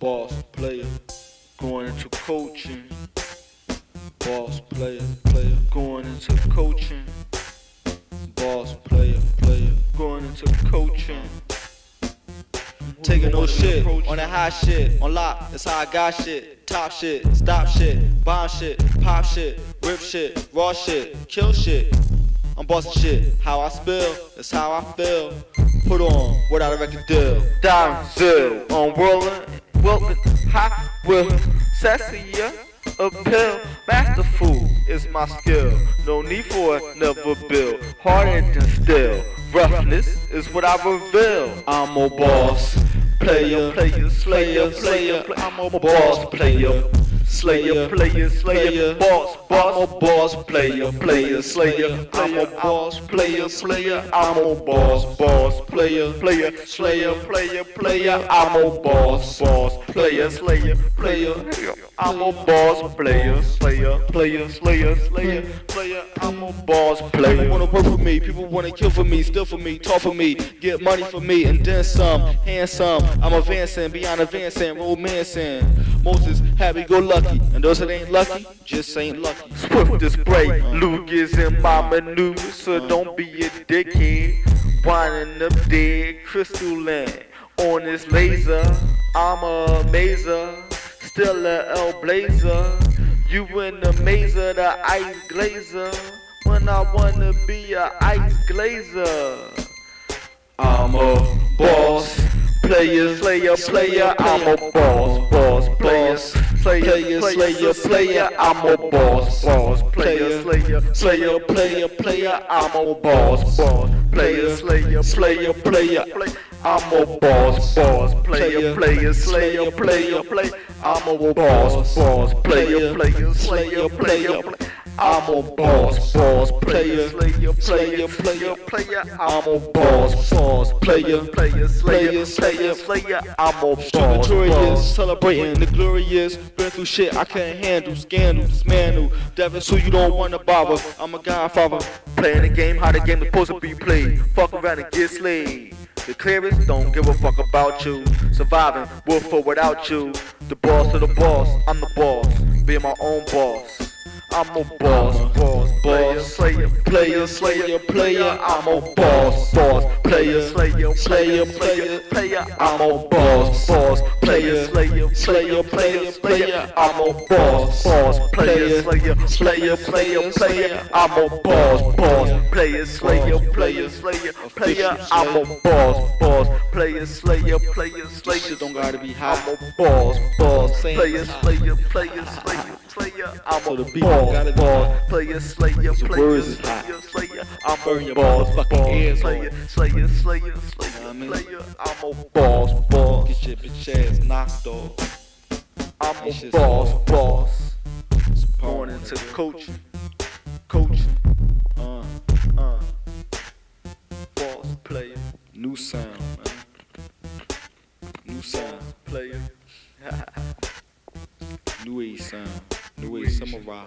boss player, going into coaching. Boss player, player, going into coaching. Boss player, player, going into coaching. Taking no shit on that high shit, on lock, that's how I got shit. Top shit, stop shit, bomb shit, pop shit, rip shit, raw shit, kill shit. I'm bossing shit, how I spill, that's how I feel. Put on without a record deal. Down I'm rolling, wilting, hot will, sassy, uh, yeah. Appeal, masterful is my skill. No need for it, never build. Harder than steel. Roughness is what I reveal. I'm a boss, player, player, slayer, slayer. I'm a boss, player. Slayer, player, slayer, boss, boss, I'm a boss, player, player, slayer. I'm a boss, player, slayer. I'm a boss, boss, player, player, slayer, player, player. I'm a boss, boss, player, slayer, player. I'm a boss, player, slayer, player, slayer, slayer, player. I'm a boss, player. People wanna work for me, people wanna kill for me, steal for me, talk for me, get money for me, and then some, handsome. I'm advancing, beyond advancing, romancing. Moses, happy go lucky, and those that ain't lucky, just ain't lucky. Swift as Luke is in my maneuvers, so don't be a dickhead. Winding up dead crystal land on this laser. I'm a mazer, still a L blazer. You in the mazer, the ice glazer. When I wanna be a ice glazer. I'm a boss, player, slayer, player. I'm a boss, boss, player, player, slayer, player. I'm a boss, boss, player, slayer, slayer, player, player. I'm a boss, boss, player, slayer, slayer, player. I'm a boss, boss, player, player, slayer, player, player. I'm a boss, boss, player, player, slayer, player. I'm a boss, boss, player, slayer, player, player, player. I'm a boss, boss, player, player, player, player. I'm a boss, boss. Celebrating the glorious, been through shit I can't handle, scandal, dismantle. Devils who you don't wanna bother. I'm a godfather. Playing the game how the game is supposed to be played. Fuck around and get slayed. The clearest don't give a fuck about you. Surviving with or without you. The boss of the boss, I'm the boss. Being my own boss. I'm a boss, boss, boss, slayer, player, slayer, player. I'm a boss, boss, player, slayer, slayer, player, player. I'm a boss, boss, player, slayer, player, player. I'm a boss, boss, player, slayer, slayer, player, player. I'm a boss, boss, player, slayer, player, slayer, player. I'm a boss, boss, player, slayer, player, slayer. Don't gotta be high. I'm a boss, boss, player, slayer, player, slayer, player. I'm a boss boss, player, slayer, player, slayer. I'm a boss, boss, player, slayer, slayer, slayer, player. I'm a boss, boss. Get your bitch ass knocked off. I'm a boss, boss. Born into coaching, coaching. Uh, uh. Boss player, new sound, man. New sound, player. new age sound, new age samurai.